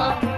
Bye.